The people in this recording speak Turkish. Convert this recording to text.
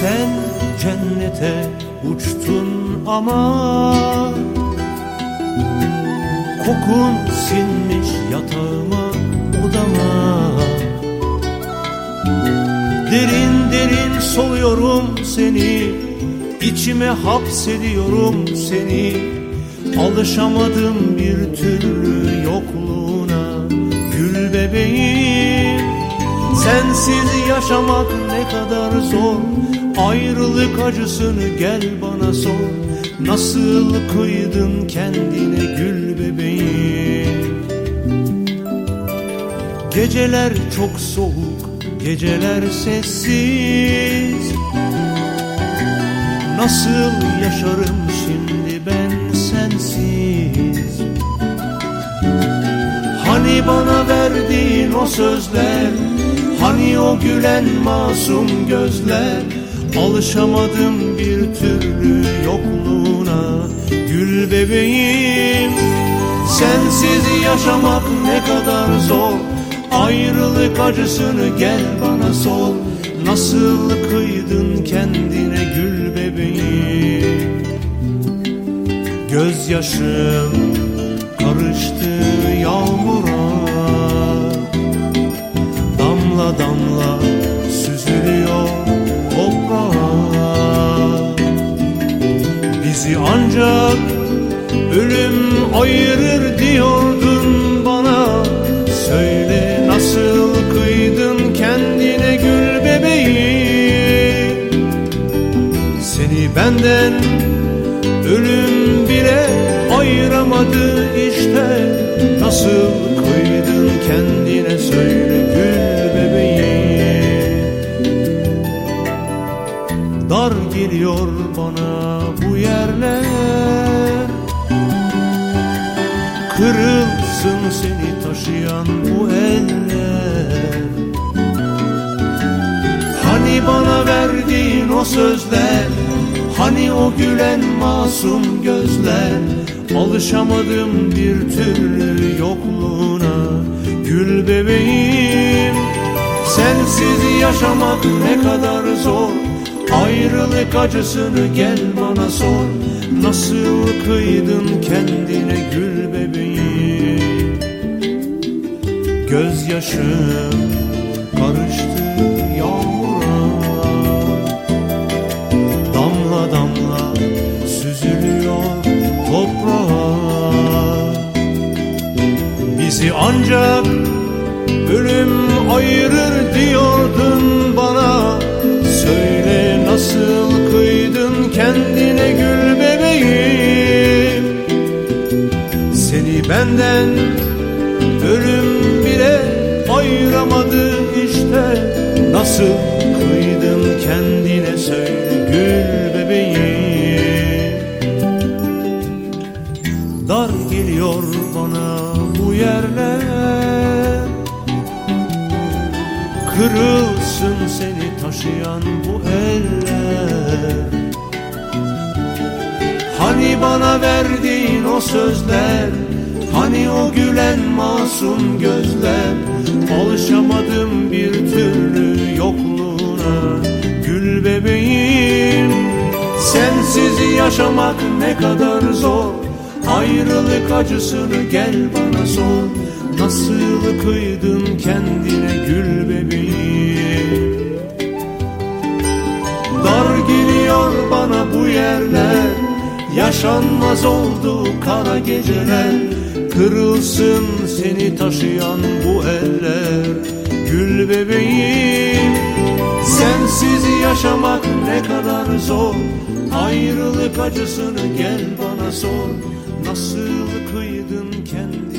Sen cennete uçtun ama Kokun sinmiş yatağıma odama. Derin derin soluyorum seni içime hapsediyorum seni. Alışamadım bir türlü yokluğuna Gül bebeğim. Sensiz yaşamak ne kadar zor Ayrılık acısını gel bana sor. Nasıl kıydın kendine gül bebeğim? Geceler çok soğuk, geceler sessiz. Nasıl yaşarım şimdi ben sensiz? Hani bana verdiğin o sözler? Hani o gülen masum gözler Alışamadım bir türlü yokluğuna. Gül bebeğim Sensiz yaşamak ne kadar zor. Ayrılık acısını gel bana sor. Nasıl kıydın kendine gül bebeğim? Gözyaşım karıştı yağmura ölüm ayırır diyordun bana. Söyle nasıl kıydın kendine gül bebeğim. Seni benden ölüm bile ayıramadı işte. Nasıl kıydın kendine söyle gül bebeğim. Dar geliyor bana bu yerler Kırılsın seni taşıyan bu eller. Hani bana verdiğin o sözler Hani o gülen masum gözler. Alışamadım bir türlü yokluğuna. Gül bebeğim Sensiz yaşamak ne kadar zor. Ayrılık acısını gel bana sor. Nasıl kıydın kendine Gözyaşım karıştı yağmura Damla damla süzülüyor toprağa Bizi ancak ölüm ayırır diyordun bana. Söyle nasıl kıydın kendine gül bebeğim. Seni benden ölüm bile ayıramadı işte. Nasıl kıydın kendine söyle gül bebeğim. Dar geliyor bana bu yerler. Kırılsın seni taşıyan bu eller. Hani bana verdiğin o sözler Hani o gülen masum gözler Alışamadım bir türlü yokluğuna. Gül bebeğim Sensiz yaşamak ne kadar zor. Ayrılık acısını gel bana sor. Nasıl kıydın kendine gül bebeğim? Dar geliyor bana bu yerler Yaşanmaz oldu kara geceler Kırılsın seni taşıyan bu eller. Gül bebeğim Sensiz yaşamak ne kadar zor. Ayrılık acısını gel bana sor. Nasıl kıydın kendine